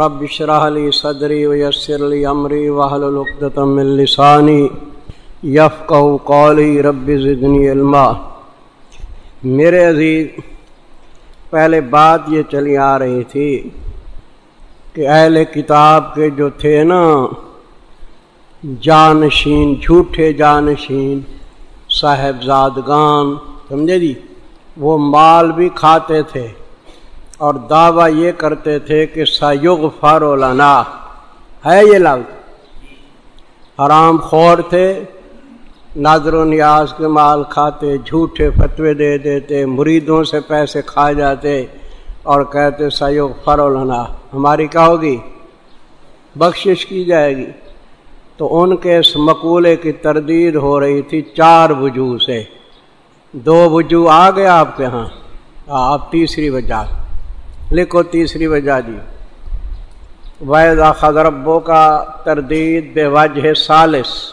رب اشرح لي صدری ويسر لي امری واحلل عقدۃ من لسانی یفقهوا قولی رب زدنی علما. میرے عزیز، پہلے بات یہ چلی آ رہی تھی کہ اہل کتاب کے جو تھے نا، جانشین، جھوٹے جانشین، صاحبزادگان، سمجھے جی؟ وہ مال بھی کھاتے تھے۔ اور دعویٰ یہ کرتے تھے کہ سیغ لنا۔ ہے یہ لفظ؟ حرام خور تھے نادر و نیاز کے مال کھاتے، جھوٹے فتوے دے دیتے، مریدوں سے پیسے کھا جاتے اور کہتے سیغ لنا۔ ہماری کیا ہوگی؟ بخشش کی جائے گی۔ تو ان کے اس مقولے کی تردید ہو رہی تھی چار وجوہ سے۔ دو وجوہ آ گئے آپ کے ہاں آپ تیسری وجہ۔ لکھو تیسری وجہ جی۔ ویدا خدربوں کا تردید بے وجہ سالس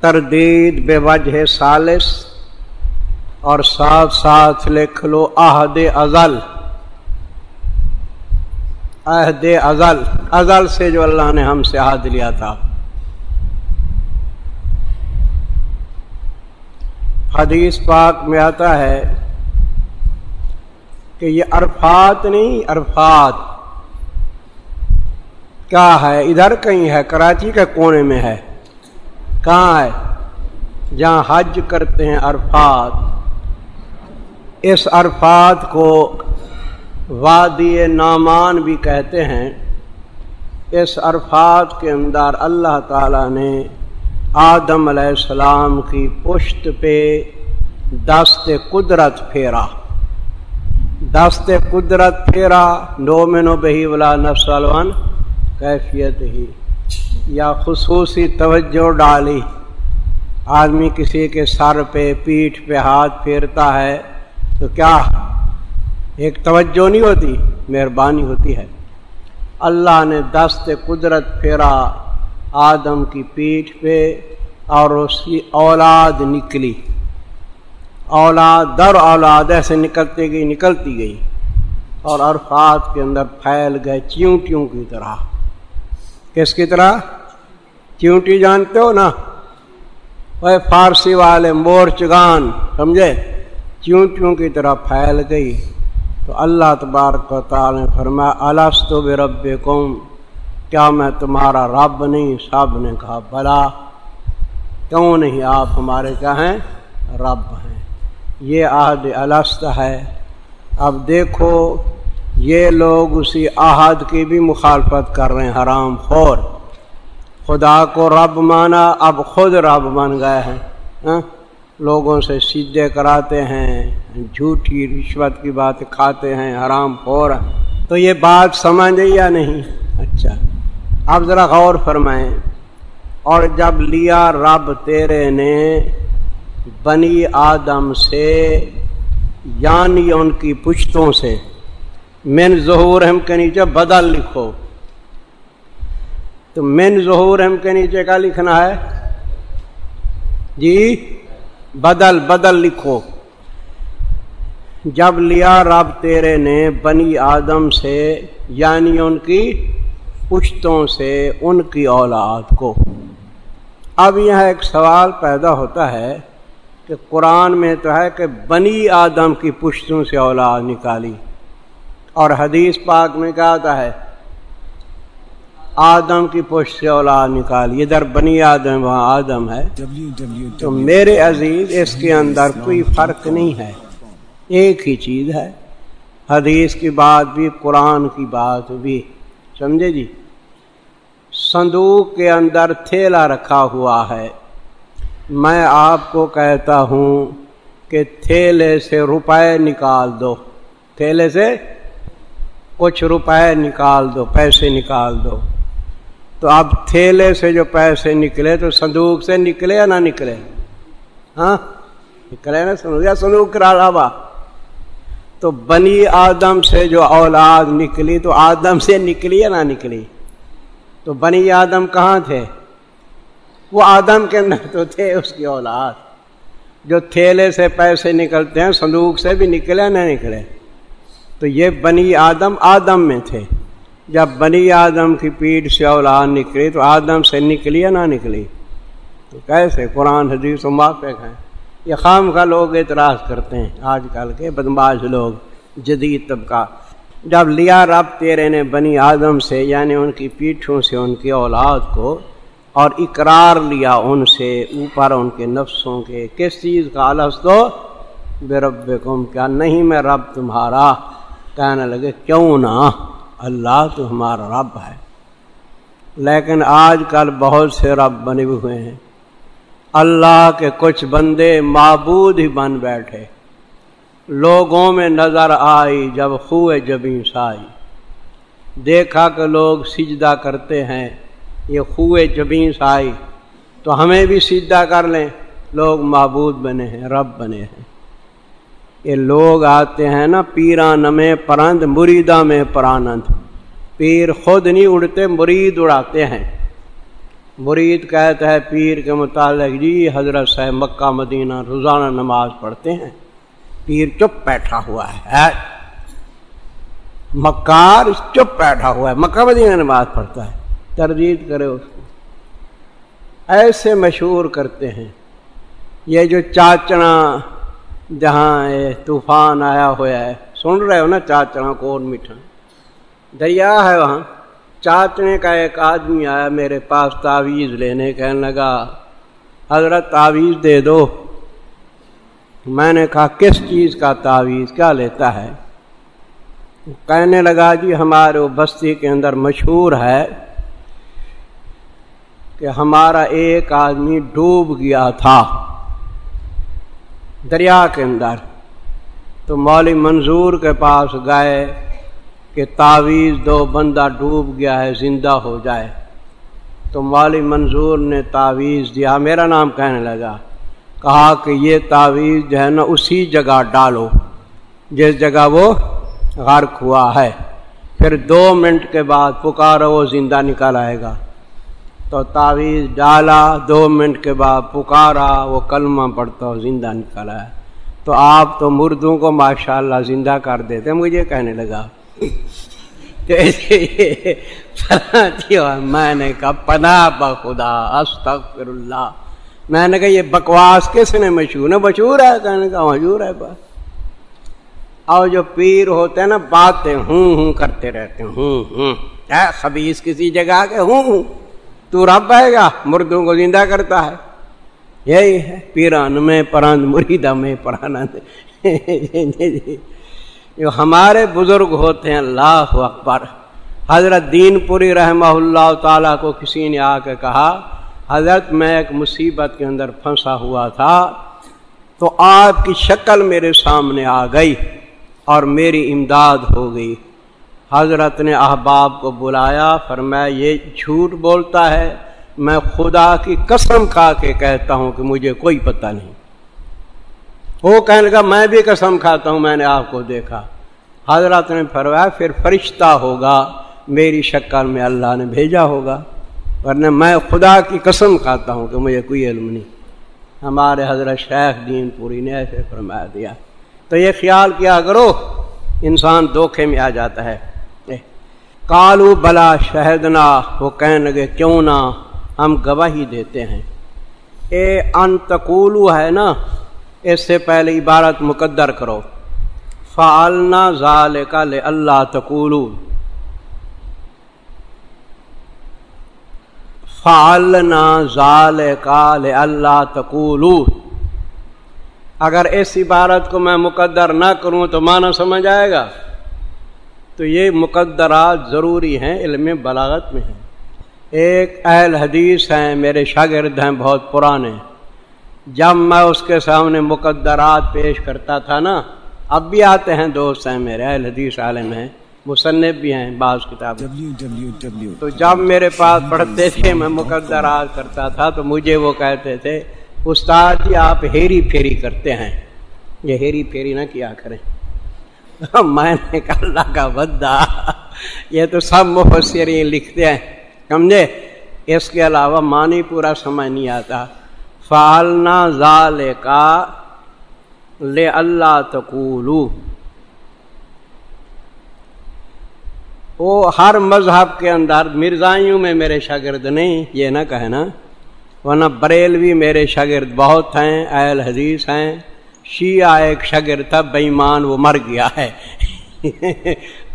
تردید بے وجہ سالس اور ساتھ ساتھ لکھ لو عہد ازل۔ عہد ازل۔ ازل سے جو اللہ نے ہم سے عہد لیا تھا۔ حدیث پاک میں آتا ہے کہ یہ عرفات نہیں، عرفات۔ کیا ہے؟ ادھر کہیں ہے، کراچی کے کونے میں ہے۔ کہاں ہے؟ جہاں حج کرتے ہیں عرفات۔ اس عرفات کو وادی نامان بھی کہتے ہیں۔ اس عرفات کے اندر اللہ تعالی نے آدم علیہ السلام کی پشت پہ دست قدرت پھیرا۔ دست قدرت پھیرا نو میں بہی ولا نفسلون کیفیت ہی۔ یا خصوصی توجہ ڈالی۔ آدمی کسی کے سر پہ، پیٹھ پہ ہاتھ پھیرتا ہے، تو کیا ایک توجہ نہیں ہوتی؟ مہربانی ہوتی ہے۔ اللہ نے دست قدرت پھیرا آدم کی پیٹھ پہ اور اس کی اولاد نکلی۔ اولاد، در اولاد ایسے نکلتی گئی نکلتی گئی۔ اور عرفات کے اندر پھیل گئے چیونٹیوں کی طرح۔ کس کی طرح؟ چیونٹی جانتے ہو نا؟ وہ فارسی والے مور چگان سمجھے؟ چیونٹیوں کی طرح پھیل گئی۔ تو اللہ تبارک و تعالی نے فرمایا السط بے رب کیا میں تمہارا رب نہیں، سب نے کہا، بلا، کیوں نہیں آپ ہمارے کیا ہیں؟ رب ہیں یہ عہد الست ہے۔ اب دیکھو، یہ لوگ اسی عہد کی بھی مخالفت کر رہے ہیں، حرام خور۔ خدا کو رب مانا، اب خود رب بن گئے ہیں۔ ہاں؟ لوگوں سے سیدھے کراتے ہیں، جھوٹی رشوت کی بات کھاتے ہیں، حرام خور۔ تو یہ بات سمجھ یا نہیں؟ اچھا اب ذرا غور فرمائیں۔ اور جب لیا رب تیرے نے بنی آدم سے یعنی ان کی پشتوں سے۔ من ظہور ہم کے نیچے بدل لکھو۔ تو من ظہور ہم کے نیچے کا لکھنا ہے؟ جی بدل بدل لکھو۔ جب لیا رب تیرے نے بنی آدم سے یعنی ان کی پشتوں سے، ان کی اولاد کو۔ اب یہاں ایک سوال پیدا ہوتا ہے۔ کہ قرآن میں تو ہے کہ بنی آدم کی پشتوں سے اولاد نکالی۔ اور حدیث پاک میں کیا آتا ہے آدم کی پشت سے اولاد نکالی۔ ادھر بنی آدم وہاں آدم ہے۔ تو میرے عزیز اس کے اندر کوئی فرق نہیں ہے۔ ایک ہی چیز ہے۔ حدیث کی بات بھی قرآن کی بات بھی۔ سمجھے جی؟ صندوق کے اندر تھیلا رکھا ہوا ہے۔ میں آپ کو کہتا ہوں کہ تھیلے سے روپے نکال دو۔ تھیلے سے کچھ روپے نکال دو، پیسے نکال دو۔ تو اب تھیلے سے جو پیسے نکلے، تو صندوق سے نکلے یا نہ نکلے؟ ہاں؟ نکلے نا صندوق؟ یا صندوق کرا علاوہ۔ تو بنی آدم سے جو اولاد نکلی، تو آدم سے نکلی یا نہ نکلی؟ تو بنی آدم کہاں تھے؟ وہ آدم کے اندر تو تھے، اس کی اولاد۔ جو تھیلے سے پیسے نکلتے ہیں، صندوق سے بھی نکلے نہ نکلے؟ تو یہ بنی آدم آدم میں تھے۔ جب بنی آدم کی پیٹھ سے اولاد نکلی تو آدم سے نکلی یا نہ نکلی؟ تو کیسے؟ قرآن، حدیث و موافق ہیں۔ یہ خام کا لوگ اعتراض کرتے ہیں۔ آج کل کے بدماش لوگ، جدید طبقہ۔ جب لیا رب تیرے نے بنی آدم سے یعنی ان کی پیٹھوں سے، ان کی اولاد کو اور اقرار لیا ان سے اوپر ان کے نفسوں کے، کس چیز کا آلس تو بے رب کیا نہیں میں رب تمہارا؟ کہنے لگے، کیوں نہ اللہ تو ہمارا رب ہے۔ لیکن آج کل بہت سے رب بنے ہوئے ہیں۔ اللہ کے کچھ بندے معبود ہی بن بیٹھے۔ لوگوں میں نظر آئی جب خوئے جبیں سائی۔ دیکھا کہ لوگ سجدہ کرتے ہیں۔ یہ خوئے جبیں سائی۔ تو ہمیں بھی سجدہ کر لیں۔ لوگ معبود بنے ہیں، رب بنے ہیں۔ یہ لوگ آتے ہیں نا پیران میں پرند مریدہ میں پرانند۔ پیر خود نہیں اڑتے، مرید اڑاتے ہیں۔ مرید کہتا ہے پیر کے متعلق جی حضرت صاحب مکہ، مدینہ، روزانہ نماز پڑھتے ہیں۔ پیر چپ بیٹھا ہوا ہے۔ مکار چپ بیٹھا ہوا ہے۔ مکہ، مدینہ نماز پڑھتا ہے۔ تردید کرے اس کو۔ ایسے مشہور کرتے ہیں۔ یہ جو چاچنا جہاں طوفان آیا ہوا ہے، سن رہے ہو نا چاچڑا کون میٹھا؟ دریا ہے وہاں۔ چاچنے کا ایک آدمی آیا میرے پاس تعویذ لینے، کہنے لگا، حضرت تعویذ دے دو۔ میں نے کہا، کس چیز کا تعویذ؟ کیا لیتا ہے؟ کہنے لگا جی ہمارے وہ بستی کے اندر مشہور ہے کہ ہمارا ایک آدمی ڈوب گیا تھا دریا کے اندر۔ تو مولی منظور کے پاس گئے کہ تعویذ دو بندہ ڈوب گیا ہے، زندہ ہو جائے۔ تو مولی منظور نے تعویذ دیا۔ میرا نام کہنے لگا۔ کہا کہ یہ تعویذ جو ہے نا، اسی جگہ ڈالو۔ جس جگہ وہ غرق ہوا ہے۔ پھر دو منٹ کے بعد پکارو، وہ زندہ نکل آئے گا۔ تو تعویذ ڈالا، دو منٹ کے بعد پکارا، وہ کلمہ پڑتا ہو زندہ نکلا ہے۔ تو آپ تو مردوں کو ماشاء اللہ زندہ کر دیتے، مجھے کہنے لگا جی، میں نے کہا، پناہ بخدا استغفر اللہ میں نے کہا، یہ بکواس کس نے مشہور؟ ہے مشہور ہے، کہنے کا ہاں، مشہور ہے بس۔ اور جو پیر ہوتے ہیں نا، باتیں ہوں ہوں کرتے رہتے ہیں، ہوں ہوں۔ خبیص کسی جگہ کے ہوں ہوں۔ تو رب ہے گا، مردوں کو زندہ کرتا ہے۔ یہی ہے۔ پیران میں پرند مریدہ میں پرانند جو جی، جی، جی، ہمارے بزرگ ہوتے ہیں، اللہ اکبر۔ حضرت دین پوری رحمہ اللہ تعالیٰ کو کسی نے آ کے کہا، حضرت میں ایک مصیبت کے اندر پھنسا ہوا تھا، تو آپ کی شکل میرے سامنے آ گئی اور میری امداد ہو گئی۔ حضرت نے احباب کو بلایا، فرمایا، یہ جھوٹ بولتا ہے، میں خدا کی قسم کھا کے کہتا ہوں کہ مجھے کوئی پتہ نہیں۔ وہ کہنے کا میں بھی قسم کھاتا ہوں، میں نے آپ کو دیکھا۔ حضرت نے فرمایا، پھر فرشتہ ہوگا، میری شکل میں اللہ نے بھیجا ہوگا۔ ورنہ میں خدا کی قسم کھاتا ہوں کہ مجھے کوئی علم نہیں۔ ہمارے حضرت شیخ دین پوری نے ایسے فرمایا دیا۔ تو یہ خیال کیا کرو، انسان دھوکھے میں آ جاتا ہے۔ کالو بلا شہدنا، وہ کہنے لگے، کیوں نہ ہم گواہی دیتے ہیں۔ اے انتقولو ہے نا، اس سے پہلے عبارت مقدر کرو۔ فعلنا ظال کا اللہ تقولو۔ فعلنا ظال کا اللہ تقولو۔ اگر اس عبارت کو میں مقدر نہ کروں تو معنی سمجھ آئے گا۔ تو یہ مقدرات ضروری ہیں علم بلاغت میں ہیں۔ ایک اہل حدیث ہیں میرے شاگرد ہیں بہت پرانے۔ جب میں اس کے سامنے مقدرات پیش کرتا تھا نا اب بھی آتے ہیں دوست ہیں میرے اہل حدیث عالم ہیں مصنف بھی ہیں بعض کتاب. تو جب میرے پاس پڑھتے تھے میں مقدرات کرتا تھا تو مجھے وہ کہتے تھے استاد جی آپ ہیری پھیری کرتے ہیں۔ یہ ہیری پھیری نہ کیا کریں۔ میں نے کہا، اللہ کا بدا یہ تو سب مفسرین لکھتے ہیں۔ سمجھے؟ اس کے علاوہ معنی پورا سمجھ نہیں آتا۔ فالنا ظال کا لے اللہ تقولو۔ وہ ہر مذہب کے اندر مرزائیوں میں میرے شاگرد نہیں، یہ نہ کہے نا ورنہ بریلوی میرے شاگرد بہت ہیں، اہل حدیث ہیں۔ شیعہ ایک شاگرد تھا بےمان وہ مر گیا ہے۔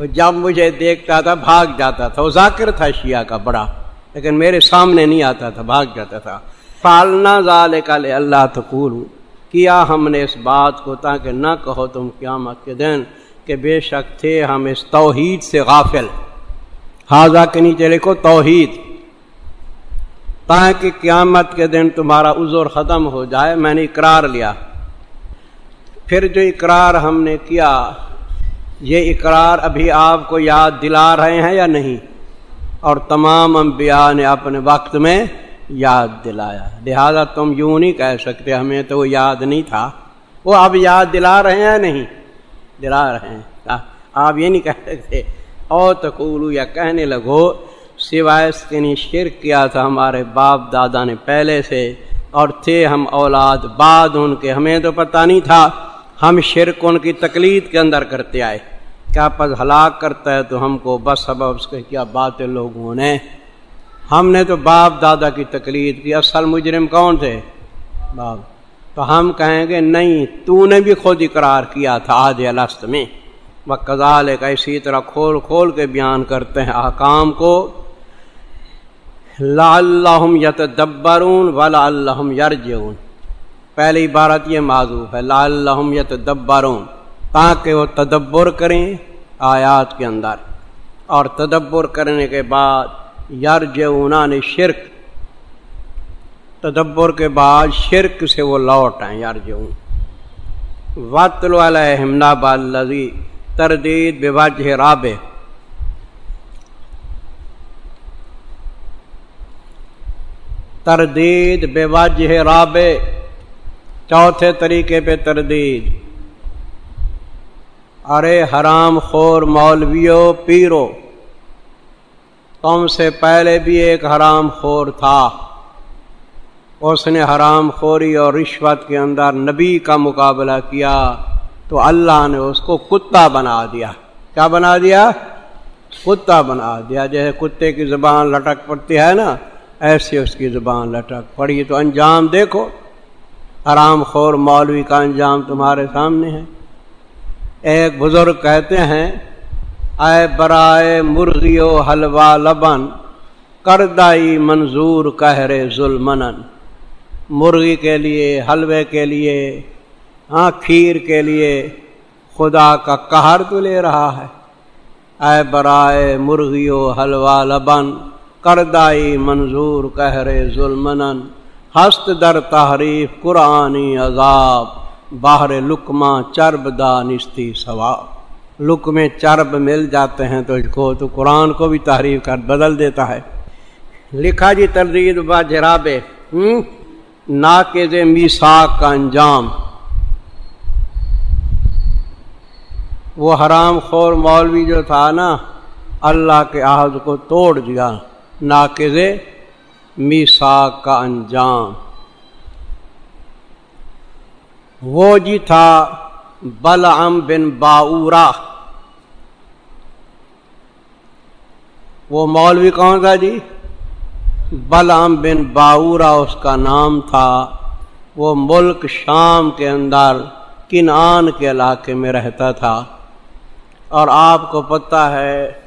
جب مجھے دیکھتا تھا، بھاگ جاتا تھا۔ وہ ذاکر تھا شیعہ کا، بڑا۔ لیکن میرے سامنے نہیں آتا تھا، بھاگ جاتا تھا۔ فالنا ظال کل اللہ تقول کیا ہم نے اس بات کو تاکہ نہ کہو تم قیامت کے دن کہ بے شک تھے ہم اس توحید سے غافل۔ حاضہ کے نیچے لکھو، توحید۔ تاکہ قیامت کے دن تمہارا عذر ختم ہو جائے، میں نے اقرار لیا۔ پھر جو اقرار ہم نے کیا، یہ اقرار ابھی آپ کو یاد دلا رہے ہیں یا نہیں؟ اور تمام انبیاء نے اپنے وقت میں یاد دلایا۔ لہذا تم یوں نہیں کہہ سکتے، ہمیں تو وہ یاد نہیں تھا۔ وہ اب یاد دلا رہے ہیں یا نہیں؟ دلا رہے ہیں۔ آپ یہ نہیں کہہ سکتے۔ او تقولو، یا کہنے لگو، سوائے اس کے نہیں، شرک کیا تھا ہمارے باپ دادا نے پہلے سے، اور تھے ہم اولاد بعد ان کے، ہمیں تو پتہ نہیں تھا۔ ہم شرک ان کی تقلید کے اندر کرتے آئے۔ کیا پس ہلاک کرتا ہے تو ہم کو بس سبب اس کے کیا بات لوگوں نے۔ ہم نے تو باپ دادا کی تقلید کی، اصل مجرم کون تھے؟ باپ۔ تو ہم کہیں گے، نہیں، تو نے بھی خود اقرار کیا تھا آج الست میں۔ وہ کزال کا اسی طرح کھول کھول کے بیان کرتے ہیں احکام کو۔ لا اللہ یت دبرون ولا اللہ یرجون پہلی عبارت یہ معذوف ہے لا اللہ یت دبرون تاکہ وہ تدبر کریں آیات کے اندر۔ اور تدبر کرنے کے بعد یرجونا نے شرک تدبر کے بعد شرک سے وہ لوٹ آئیں یار جو وطل علیہم بالذی تردید بے وجہ رابع۔ تردید بے وجہ چوتھے طریقے پہ تردید۔ ارے حرام خور مولویو پیرو، تم سے پہلے بھی ایک حرام خور تھا۔ اس نے حرام خوری اور رشوت کے اندر نبی کا مقابلہ کیا تو اللہ نے اس کو کتا بنا دیا۔ کیا بنا دیا؟ کتا بنا دیا۔ جیسے کتے کی زبان لٹک پڑتی ہے نا، ایسی اس کی زبان لٹک پڑی۔ تو انجام دیکھو۔ حرام خور مولوی کا انجام تمہارے سامنے ہے۔ ایک بزرگ کہتے ہیں، اے برائے مرغی و حلوہ لبن، کردائی منظور کہرے ظلمن مرغی کے لیے، حلوے کے لیے ہاں کھیر کے لیے خدا کا قہر تو لے رہا ہے۔ اے برائے مرغی و حلوہ لبن، کردائی منظور کہرے ظلمن ہست در تحریف قرآنی عذاب باہر لکما چرب دانستی ثواب۔ لک میں چرب مل جاتے ہیں تو اس کو تو قرآن کو بھی تحریف کر بدل دیتا ہے۔ لکھا جی تردید با جرابے۔ ہوں؟ ناقز میساک کا انجام۔ وہ حرام خور مولوی جو تھا نا، اللہ کے عہد کو توڑ دیا۔ ناقز میساک کا انجام۔ وہ جی تھا بلعم بن باورا وہ مولوی کون تھا جی؟ بلعم بن باورا اس کا نام تھا۔ وہ ملک شام کے اندر کنعان کے علاقے میں رہتا تھا۔ اور آپ کو پتہ ہے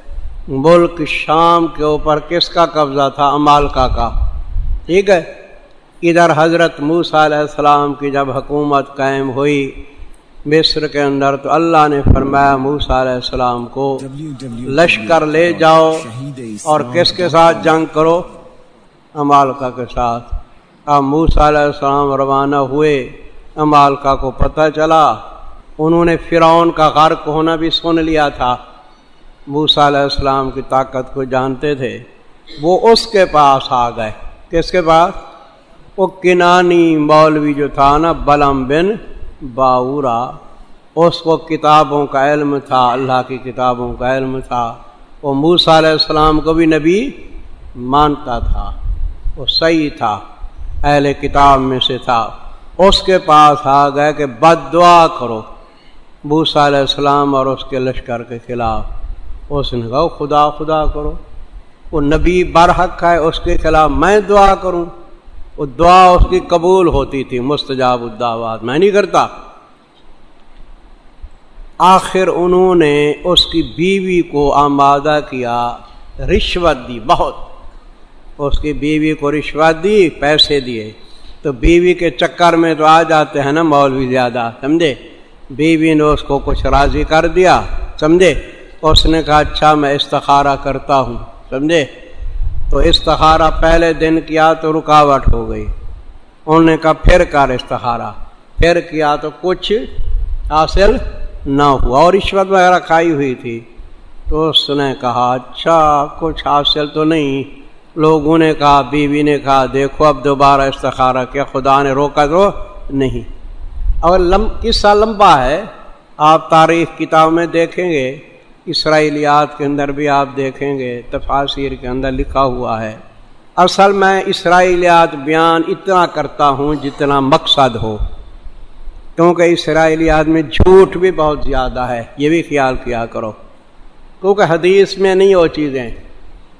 ملک شام کے اوپر کس کا قبضہ تھا؟ امالکا کا ٹھیک ہے؟ ادھر حضرت موسیٰ علیہ السلام کی جب حکومت قائم ہوئی مصر کے اندر تو اللہ نے فرمایا موسیٰ علیہ السلام کو، لشکر لے جاؤ اور کس کے ساتھ جنگ کرو؟ امالکا کے ساتھ۔ اب موسیٰ علیہ السلام روانہ ہوئے امالکا کو پتہ چلا۔ انہوں نے فرعون کا غرق ہونا بھی سن لیا تھا۔ موسا علیہ السلام کی طاقت کو جانتے تھے، وہ اس کے پاس آ گئے۔ کس کے پاس؟ وہ کنانی مولوی جو تھا نا، بلم بن باورا۔ اس کو کتابوں کا علم تھا، اللہ کی کتابوں کا علم تھا۔ وہ موسا علیہ السلام کو بھی نبی مانتا تھا، وہ صحیح تھا، اہل کتاب میں سے تھا۔ اس کے پاس آ گئے کہ بد دعا کرو۔ موسا علیہ السلام اور اس کے لشکر کے خلاف۔ اس نے کہا خدا خدا کرو، وہ نبی برحق ہے، اس کے خلاف میں دعا کروں. وہ دعا اس کی قبول ہوتی تھی، مستجاب الدعوات، میں نہیں کرتا۔ آخر انہوں نے اس کی بیوی کو آمادہ کیا، رشوت دی، بہت۔ اس کی بیوی کو رشوت دی، پیسے دیے۔ تو بیوی کے چکر میں تو آ جاتے ہیں نا مولوی زیادہ، سمجھے؟ بیوی نے اس کو کچھ راضی کر دیا، سمجھے؟ اس نے کہا اچھا میں استخارہ کرتا ہوں۔ سمجھے؟ تو استخارہ پہلے دن کیا تو رکاوٹ ہو گئی۔ انہوں نے کہا، پھر کر استخارہ۔ پھر کیا تو کچھ حاصل نہ ہوا اور رشوت وغیرہ کھائی ہوئی تھی۔ تو اس نے کہا اچھا کچھ حاصل تو نہیں۔ لوگوں نے کہا، بیوی نے کہا، دیکھو اب دوبارہ استخارہ کیا، خدا نے روکا تو نہیں۔ اگر لم، قصہ لمبا ہے، آپ تاریخ کتاب میں دیکھیں گے۔ اسرائیلیات کے اندر بھی آپ دیکھیں گے تفاصیر کے اندر لکھا ہوا ہے۔ اصل میں اسرائیلیات بیان اتنا کرتا ہوں جتنا مقصد ہو۔ کیونکہ اسرائیلیات میں جھوٹ بھی بہت زیادہ ہے، یہ بھی خیال کیا کرو۔ کیونکہ حدیث میں نہیں وہ چیزیں۔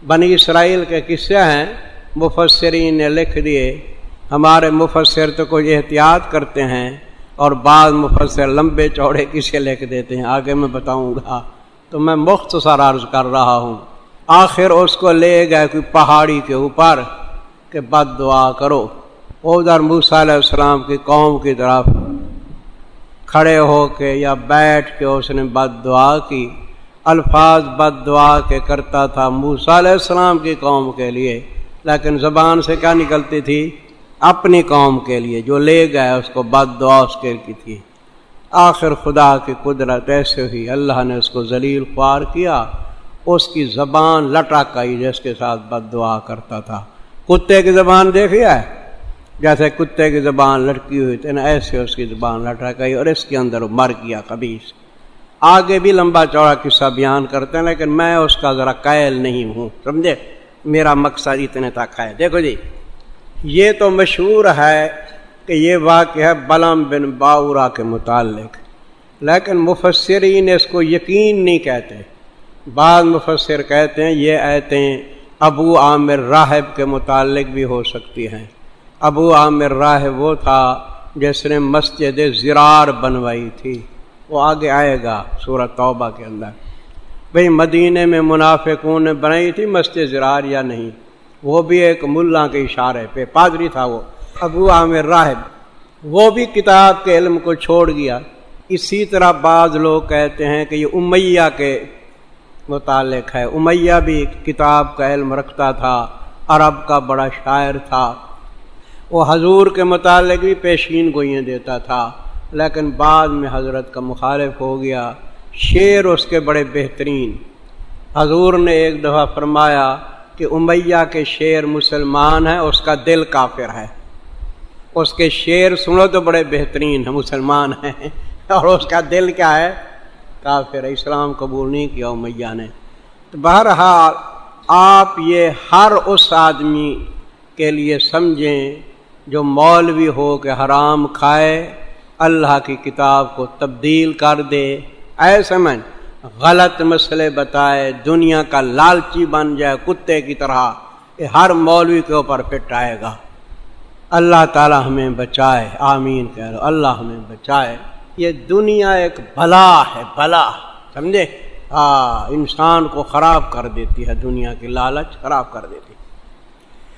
بنی اسرائیل کے قصے ہیں، مفسرین نے لکھ دیے۔ ہمارے مفسر تو کوئی احتیاط کرتے ہیں اور بعض مفسر لمبے چوڑے کسے لکھ دیتے ہیں، آگے میں بتاؤں گا۔ تو میں مختصر عرض کر رہا ہوں۔ آخر اس کو لے گئے کوئی پہاڑی کے اوپر کہ بد دعا کرو۔ ادھر موسیٰ علیہ السلام کی قوم کی طرف کھڑے ہو کے یا بیٹھ کے اس نے بد دعا کی۔ الفاظ بد دعا کے کرتا تھا موسا علیہ السلام کی قوم کے لیے۔ لیکن زبان سے کیا نکلتی تھی؟ اپنی قوم کے لیے جو لے گئے اس کو بد دعا اس کے کی تھی۔ آخر خدا کی قدرت ایسے ہوئی اللہ نے اس کو ذلیل خوار کیا، اس کی زبان لٹا کئی جس کے ساتھ بد دعا کرتا تھا۔ کتے کی زبان دیکھیا ہے؟ جیسے کتے کی زبان لٹکی ہوئی تھی نا ایسے اس کی زبان لٹا گئی اور اس کے اندر مر گیا کبھی آگے بھی لمبا چوڑا قصہ بیان کرتے ہیں، لیکن میں اس کا ذرا قائل نہیں ہوں۔ سمجھے؟ میرا مقصد اتنے تک ہے۔ دیکھو جی یہ تو مشہور ہے کہ یہ واقعہ ہے بلم بن باورا کے متعلق۔ لیکن مفسرین اس کو یقین نہیں کہتے۔ بعض مفسر کہتے ہیں یہ ایتیں ابو عامر راہب کے متعلق بھی ہو سکتی ہیں۔ ابو عامر راہ وہ تھا جس نے مسجد زرار بنوائی تھی۔ وہ آگے آئے گا سورت توبہ کے اندر۔ بھئی مدینے میں منافقوں نے بنائی تھی مسجد زرار یا نہیں؟ وہ بھی ایک ملا کے اشارے پہ، پادری تھا وہ۔ ابو عامر راہب، وہ بھی کتاب کے علم کو چھوڑ گیا۔ اسی طرح بعض لوگ کہتے ہیں کہ یہ امیہ کے متعلق ہے۔ امیہ بھی کتاب کا علم رکھتا تھا، عرب کا بڑا شاعر تھا۔ وہ حضور کے متعلق بھی پیشین گوئیں دیتا تھا، لیکن بعد میں حضرت کا مخالف ہو گیا۔ شعر اس کے بڑے بہترین۔ حضور نے ایک دفعہ فرمایا کہ امیہ کے شعر مسلمان ہیں، اس کا دل کافر ہے۔ اس کے شعر سنو تو بڑے بہترین ہیں، مسلمان ہیں۔ اور اس کا دل کیا ہے؟ کافر اسلام قبول نہیں کیا، امیہ نے۔ تو بہرحال آپ یہ ہر اس آدمی کے لیے سمجھیں جو مولوی ہو کے حرام کھائے، اللہ کی کتاب کو تبدیل کر دے۔ ایسے میں غلط مسئلے بتائے، دنیا کا لالچی بن جائے، کتے کی طرح، یہ ہر مولوی کے اوپر پٹ آئے گا۔ اللہ تعالی ہمیں بچائے۔ آمین کہہ رہو اللہ ہمیں بچائے۔ یہ دنیا ایک بھلا ہے بھلا سمجھے؟ ہاں انسان کو خراب کر دیتی ہے، دنیا کی لالچ خراب کر دیتی۔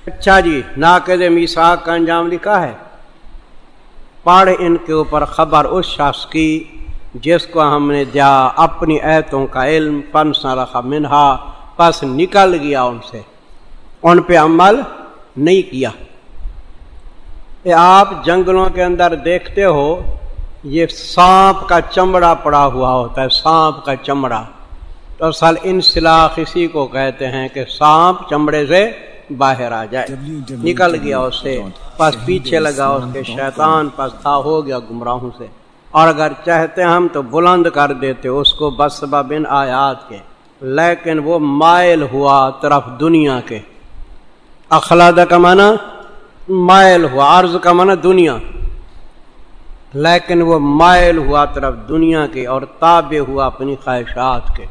اچھا جی ناقد میساک کا انجام لکھا ہے۔ پڑھ ان کے اوپر خبر اس شخص کی جس کو ہم نے دیا اپنی ایتوں کا علم پن رکھا منہا، پس نکل گیا ان سے۔ ان پہ عمل نہیں کیا۔ آپ جنگلوں کے اندر دیکھتے ہو یہ سانپ کا چمڑا پڑا ہوا ہوتا ہے سانپ کا چمڑا۔ تو اصل انسلاخ اسی کو کہتے ہیں کہ سانپ چمڑے سے باہر آ جائے۔ نکل گیا اس سے پس پیچھے لگا اس کے شیطان پس تھا ہو گیا گمراہوں سے۔ اور اگر چاہتے ہم تو بلند کر دیتے اس کو بس بن آیات کے۔ لیکن وہ مائل ہوا طرف دنیا کے۔ اخلاد کا معنی مائل ہوا، عرض کا معنی دنیا۔ لیکن وہ مائل ہوا طرف دنیا کے اور تابع ہوا اپنی خواہشات کے۔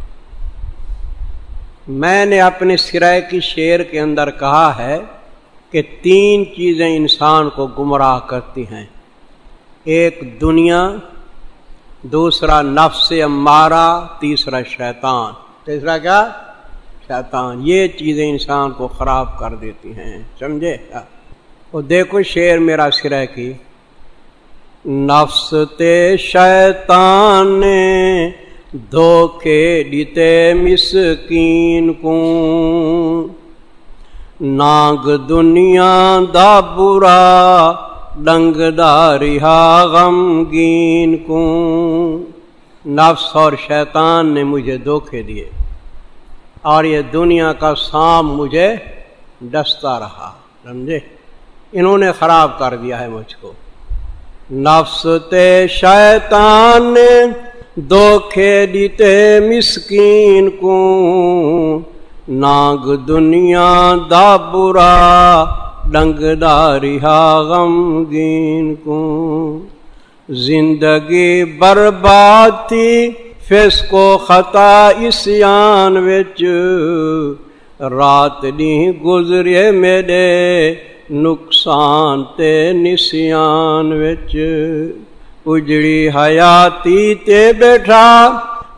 میں نے اپنے سرائے کی شعر کے اندر کہا ہے کہ تین چیزیں انسان کو گمراہ کرتی ہیں۔ ایک دنیا، دوسرا نفس امارا تیسرا شیطان۔ تیسرا کیا؟ شیطان۔ یہ چیزیں انسان کو خراب کر دیتی ہیں، سمجھے؟ وہ دیکھو شعر میرا سرے کی۔ نفس تے شیطان نے دھوکے دیتے مسکین کو ناگ دنیا دا برا ڈنگ رہا غمگین کو نفس اور شیطان نے مجھے دھوکے دیے۔ اور یہ دنیا کا سام مجھے ڈستا رہا، سمجھے؟ انہوں نے خراب کر دیا ہے مجھ کو۔ نفس تے شیطان نے دھوکھے دیتے مسکین کو ناگ دنیا دا برا ڈنگ رہا غمگین کو زندگی برباد تھی فیس کو خطا اسیان وچ۔ رات نہیں گزرے میرے نقصان تے نسیان وچ اجڑی حیاتی تے بیٹھا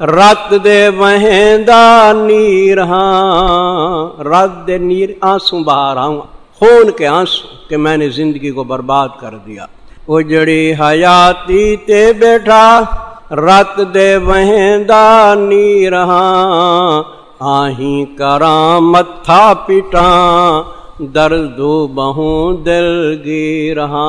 رت دے وہیندا نیر ہاں رت دے نیر آنسو باہر آؤں خون کے آنسو کہ میں نے زندگی کو برباد کر دیا اجڑی حیاتی تے بیٹھا رت دے وہیندا نیر ہاں آہیں کرام متھا پٹاں درد بہوں دل گی رہا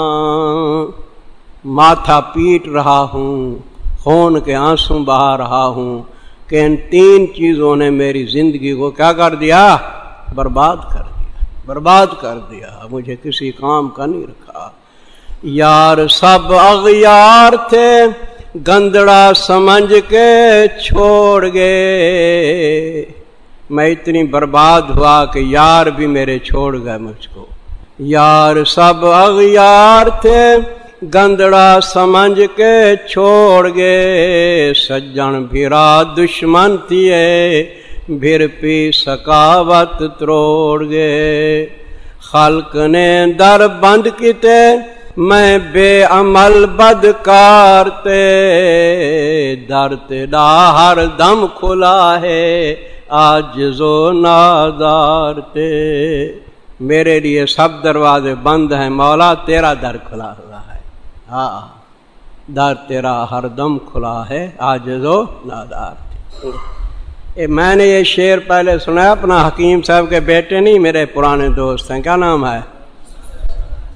ماتھا پیٹ رہا ہوں، خون کے آنسو بہا رہا ہوں۔ کہ ان تین چیزوں نے میری زندگی کو کیا کر دیا؟ برباد کر دیا، برباد کر دیا۔ مجھے کسی کام کا نہیں رکھا۔ یار سب اغیار تھے، گندڑا سمجھ کے چھوڑ گئے۔ میں اتنی برباد ہوا کہ یار بھی میرے چھوڑ گئے مجھ کو۔ یار سب اغیار تھے، گندڑا سمجھ کے چھوڑ گے سجن بھیرا دشمن تھے بھر پی سکاوت تروڑ گے خلق نے در بند کیتے، میں بے عمل بدکار تے۔ در تیرا ہر دم کھلا ہے آج زو نادار تے میرے لیے سب دروازے بند ہیں۔ مولا تیرا در کھلا ہوا ہے۔ ہاں در تیرا ہر دم کھلا ہے۔ آج زو نادار اے، میں نے یہ شعر پہلے سنا اپنا حکیم صاحب کے بیٹے نہیں، میرے پرانے دوست ہیں۔ کیا نام ہے؟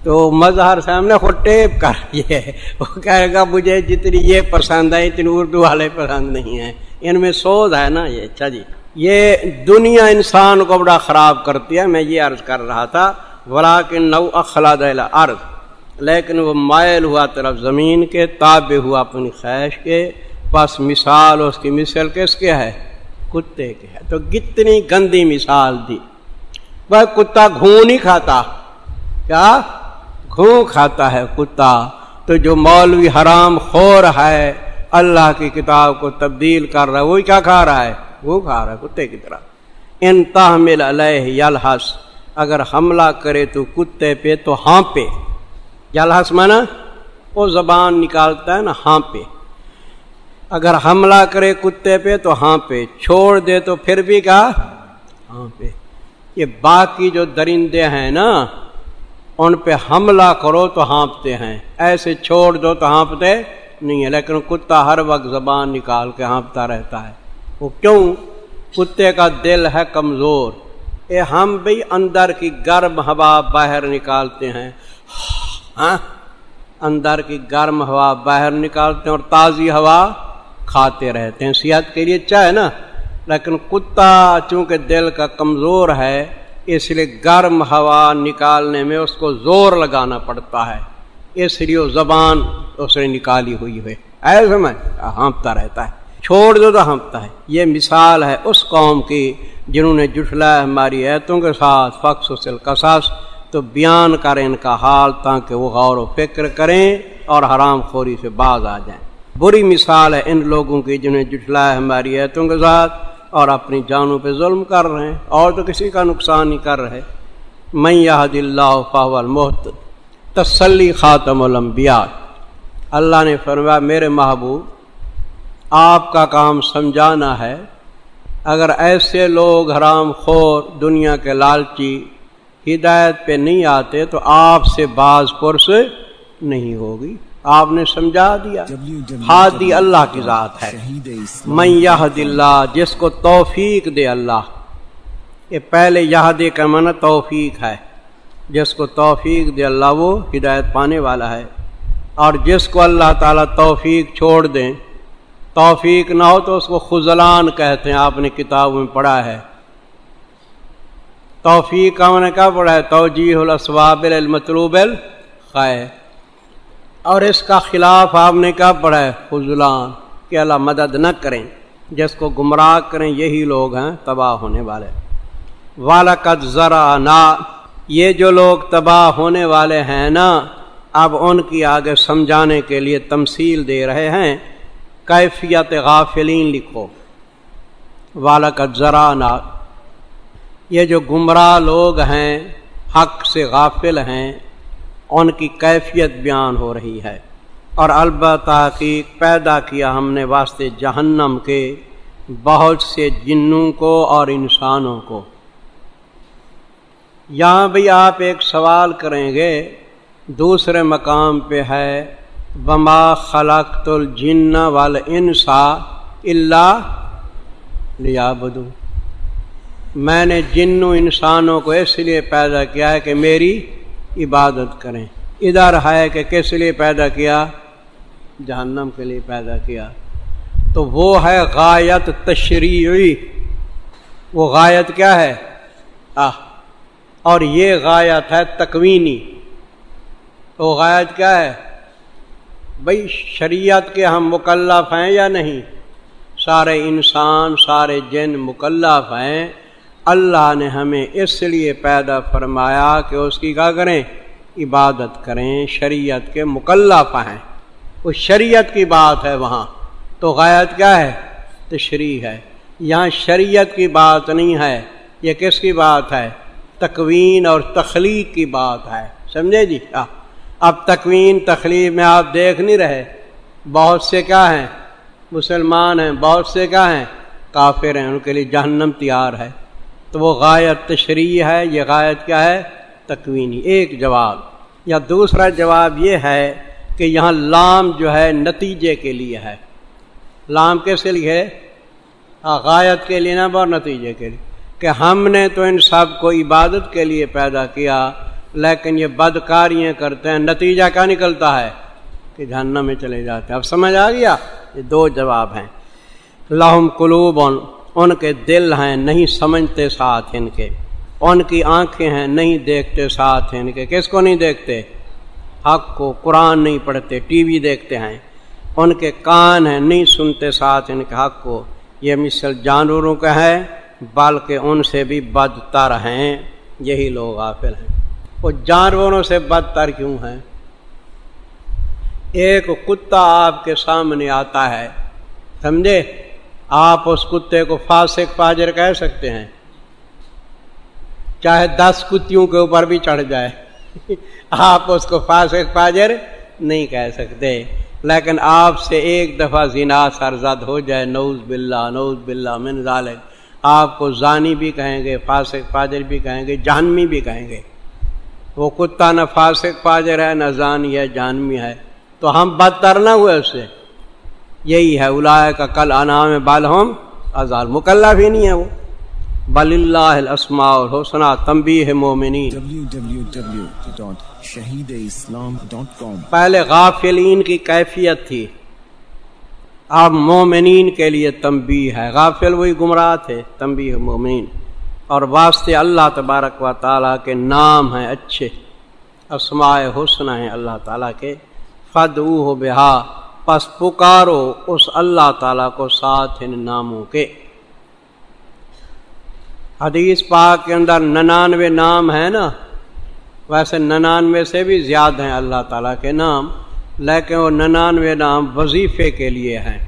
تو مظہر صاحب نے خود ٹیپ کر یہ وہ کہے گا، مجھے جتنی یہ پسند ہے اتنی اردو والے پسند نہیں ہیں۔ ان میں سوز ہے نا یہ۔ اچھا جی۔ یہ دنیا انسان کو بڑا خراب کرتی ہے، میں یہ عرض کر رہا تھا ولا کے نو اخلاد عرض لیکن وہ مائل ہوا طرف زمین کے تاب ہوا اپنی خواہش کے پس مثال اس کی مثال کس کے ہے؟ کتے کے ہے۔ تو کتنی گندی مثال دی۔ وہ کتا گھون نہیں کھاتا۔ کیا؟ گھون کھاتا ہے کتا۔ تو جو مولوی حرام خور ہے، اللہ کی کتاب کو تبدیل کر رہا ہے، وہی کیا کھا رہا ہے؟ وہ کھا رہا ہے کتے کی طرح۔ ان تحمل علیہ یلحس، اگر حملہ کرے تو کتے پہ تو ہاں پہ۔ یلحس مانا وہ زبان نکالتا ہے نا ہاں پہ۔ اگر حملہ کرے کتے پہ تو ہاں پہ، چھوڑ دے تو پھر بھی کیا؟ ہاں پہ۔ یہ باقی جو درندے ہیں نا، ان پہ حملہ کرو تو ہانپتے ہیں۔ ایسے چھوڑ دو تو ہانپتے نہیں ہے لیکن کتا ہر وقت زبان نکال کے ہانپتا رہتا ہے۔ وہ کیوں؟ کتے کا دل ہے کمزور۔ اے ہم بھی اندر کی گرم ہوا باہر نکالتے ہیں۔ ہاں؟ اندر کی گرم ہوا باہر نکالتے ہیں اور تازی ہوا کھاتے رہتے ہیں۔ صحت کے لیے اچھا ہے نا؟ لیکن کتا چونکہ دل کا کمزور ہے، اس لیے گرم ہوا نکالنے میں اس کو زور لگانا پڑتا ہے۔ اس لیے وہ زبان اس نے نکالی ہوئی ہے ایسے میں ہاں، ہانپتا رہتا ہے۔ چھوڑ دو تو ہانپتا ہے یہ مثال ہے اس قوم کی جنہوں نے جٹلا ہماری ایتوں کے ساتھ فخص و سلکساس تو بیان کریں ان کا حال تاکہ وہ غور و فکر کریں اور حرام خوری سے باز آ جائیں۔ بری مثال ہے ان لوگوں کی جنہیں جٹلا ہے ہماری ایتوں کے ساتھ اور اپنی جانوں پہ ظلم کر رہے ہیں۔ اور تو کسی کا نقصان نہیں کر رہے۔ میں یہ دل فاول محت تسلی خاتم الانبیاء۔ اللہ نے فرمایا، میرے محبوب آپ کا کام سمجھانا ہے، اگر ایسے لوگ حرام خور دنیا کے لالچی ہدایت پہ نہیں آتے تو آپ سے بعض پرس نہیں ہوگی۔ آپ نے سمجھا دیا۔ ہادی اللہ کی ذات ہے۔ میں یہ اللہ، جس کو توفیق دے اللہ۔ یہ پہلے یہ کا من توفیق ہے۔ جس کو توفیق دے اللہ، وہ ہدایت پانے والا ہے۔ اور جس کو اللہ تعالیٰ توفیق چھوڑ دیں توفیق نہ ہو تو اس کو خزلان کہتے ہیں، آپ نے کتابوں میں پڑھا ہے۔ توفیق کا نے کیا پڑھا ہے؟ توجیح الاسواب المطلوب الخیر۔ اور اس کا خلاف آپ نے کیا پڑھا ہے؟ فضلان کہ اللہ مدد نہ کریں، جس کو گمراہ کریں، یہی لوگ ہیں تباہ ہونے والے۔ والد ذرا نا یہ جو لوگ تباہ ہونے والے ہیں نا، اب ان کی آگے سمجھانے کے لیے تمثیل دے رہے ہیں۔ کیفیت غافلین لکھو۔ والد ذرا نا یہ جو گمراہ لوگ ہیں، حق سے غافل ہیں، ان کی کیفیت بیان ہو رہی ہے۔ اور البتہ پیدا کیا ہم نے واسطے جہنم کے بہت سے جنوں کو اور انسانوں کو۔ یہاں بھی آپ ایک سوال کریں گے، دوسرے مقام پہ ہے بما خلق الجن وال انسا اللہ لیا بدو میں نے جنوں انسانوں کو اس لیے پیدا کیا ہے کہ میری عبادت کریں۔ ادھر ہے کہ کس لیے پیدا کیا؟ جہنم کے لیے پیدا کیا۔ تو وہ ہے غایت تشریعی۔ وہ غایت کیا ہے؟ آہ، اور یہ غایت ہے تکوینی۔ وہ غایت کیا ہے؟ بھائی شریعت کے ہم مکلف ہیں یا نہیں؟ سارے انسان، سارے جن مکلف ہیں۔ اللہ نے ہمیں اس لیے پیدا فرمایا کہ اس کی کیا کریں؟ عبادت کریں، شریعت کے مکلف ہیں۔ اس شریعت کی بات ہے وہاں۔ تو غایت کیا ہے؟ تشریح ہے۔ یہاں شریعت کی بات نہیں ہے۔ یہ کس کی بات ہے؟ تکوین اور تخلیق کی بات ہے۔ سمجھے جی؟ ہاں۔ اب تکوین تخلیق میں آپ دیکھ نہیں رہے۔ بہت سے کیا ہیں؟ مسلمان ہیں، بہت سے کیا ہیں؟ کافر ہیں، ان کے لیے جہنم تیار ہے۔ تو وہ غایت تشریح ہے، یہ غایت کیا ہے؟ تکوینی ایک جواب، یا دوسرا جواب یہ ہے کہ یہاں لام جو ہے نتیجے کے لیے ہے۔ لام کیسے لیے غایت کے لیے نہ بہت نتیجے کے لیے۔ کہ ہم نے تو ان سب کو عبادت کے لیے پیدا کیا لیکن یہ بدکاریاں کرتے ہیں، نتیجہ کیا نکلتا ہے؟ کہ جہنم میں چلے جاتے ہیں۔ اب سمجھ آ گیا؟ یہ دو جواب ہیں۔ لاہم قلوب ان کے دل ہیں، نہیں سمجھتے ساتھ ان کے۔ ان کی آنکھیں ہیں، نہیں دیکھتے ساتھ ان کے۔ کس کو نہیں دیکھتے؟ حق کو، قرآن نہیں پڑھتے، ٹی وی دیکھتے ہیں۔ ان کے کان ہیں، نہیں سنتے ساتھ ان کے حق کو۔ یہ مثل جانوروں کا ہے بلکہ ان سے بھی بدتر ہیں۔ یہی لوگ غافل ہیں۔ وہ جانوروں سے بدتر کیوں ہیں؟ ایک کتا آپ کے سامنے آتا ہے، سمجھے؟ آپ اس کتے کو فاسق، فاجر کہہ سکتے ہیں۔ چاہے دس کتوں کے اوپر بھی چڑھ جائے۔ آپ اس کو فاسق، فاجر نہیں کہہ سکتے۔ لیکن آپ سے ایک دفعہ زنا سرزد ہو جائے نوز باللہ نوز باللہ من ظالم آپ کو زانی بھی کہیں گے، فاسق، فاجر بھی کہیں گے جانمی بھی کہیں گے۔ وہ کتا نہ فاسق فاجر ہے نہ زانی ہے جانمی ہے۔ تو ہم بدتر نہ ہوئے اس سے۔ یہی ہے الاائے کا کل انعام بالحم ازال مکلہ بھی نہیں ہے وہ۔ بل اللہ الاسماء الحسنہ تنبیہ مومنین۔ www.shahideislam.com پہلے غافلین کی کیفیت تھی۔ اب مومنین کے لیے تمبی ہے۔ غافل وہی گمراہ تھے۔ تمبی مومنین۔ اور واسطے اللہ تبارک و تعالیٰ کے نام ہیں اچھے، اسماء حسن ہیں اللہ تعالیٰ کے۔ فد ہو بہا، پس پکارو اس اللہ تعالیٰ کو ساتھ ان ناموں کے۔ حدیث پاک کے اندر ننانوے نام ہیں نا، ویسے ننانوے سے بھی زیادہ ہیں اللہ تعالیٰ کے نام، لیکن وہ ننانوے نام وظیفے کے لیے ہیں۔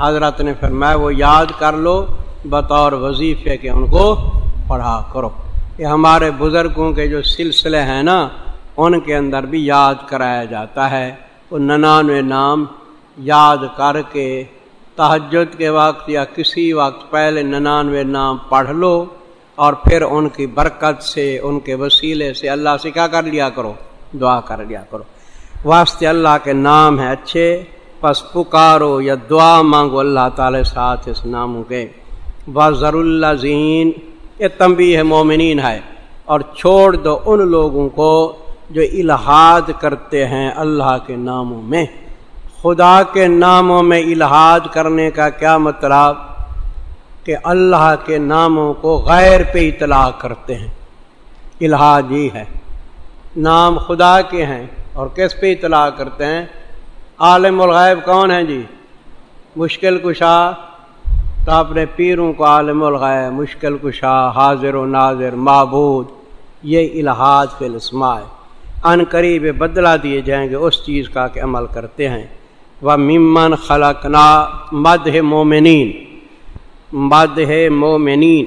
حضرت نے پھر میں وہ یاد کر لو، بطور وظیفے کے ان کو پڑھا کرو۔ یہ ہمارے بزرگوں کے جو سلسلے ہیں نا، ان کے اندر بھی یاد کرایا جاتا ہے۔ وہ ننانوے نام یاد کر کے تہجد کے وقت یا کسی وقت پہلے ننانوے نام پڑھ لو اور پھر ان کی برکت سے، ان کے وسیلے سے اللہ سے کیا کر لیا کرو؟ دعا کر لیا کرو۔ واسطے اللہ کے نام ہیں اچھے، پس پکارو یا دعا مانگو، اللہ تعالی ساتھ اس ناموں کے۔ بضر اللہ زین یہ تمبی ہے مومنین ہے اور چھوڑ دو ان لوگوں کو جو الہاد کرتے ہیں اللہ کے ناموں میں۔ خدا کے ناموں میں الہاد کرنے کا کیا مطلب؟ کہ اللہ کے ناموں کو غیر پہ اطلاع کرتے ہیں۔ الہاد ہی ہے۔ نام خدا کے ہیں اور کس پہ اطلاع کرتے ہیں؟ عالم الغیب کون ہیں جی؟ مشکل کشا تو اپنے پیروں کو عالم الغیب، مشکل کشا، حاضر و ناظر، معبود، یہ الہاد فی الاسماء۔ ان قریب بدلا دیے جائیں گے اس چیز کا کہ عمل کرتے ہیں۔ وہ ممن خلقنا مد مومنین۔ مد مومنین۔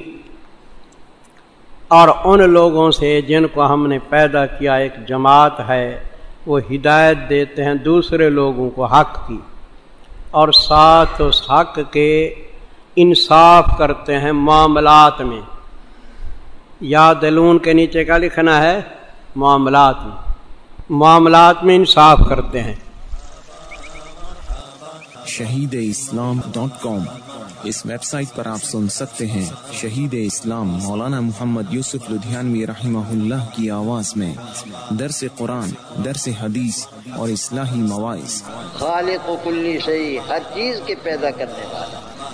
اور ان لوگوں سے جن کو ہم نے پیدا کیا ایک جماعت ہے، وہ ہدایت دیتے ہیں دوسرے لوگوں کو حق کی۔ اور ساتھ اس حق کے انصاف کرتے ہیں معاملات میں۔ یا دلون کے نیچے کا لکھنا ہے معاملات میں۔ معاملات میں انصاف کرتے ہیں۔ Shaheed Islam dot com. اس ویب سائٹ پر آپ سن سکتے ہیں شہید اسلام مولانا محمد یوسف لدھیانوی رحمہ اللہ کی آواز میں۔ درس قرآن درس حدیث اور اصلاحی مواعث۔ خالق و کلی شہی ہر چیز کے پیدا کرنے والا۔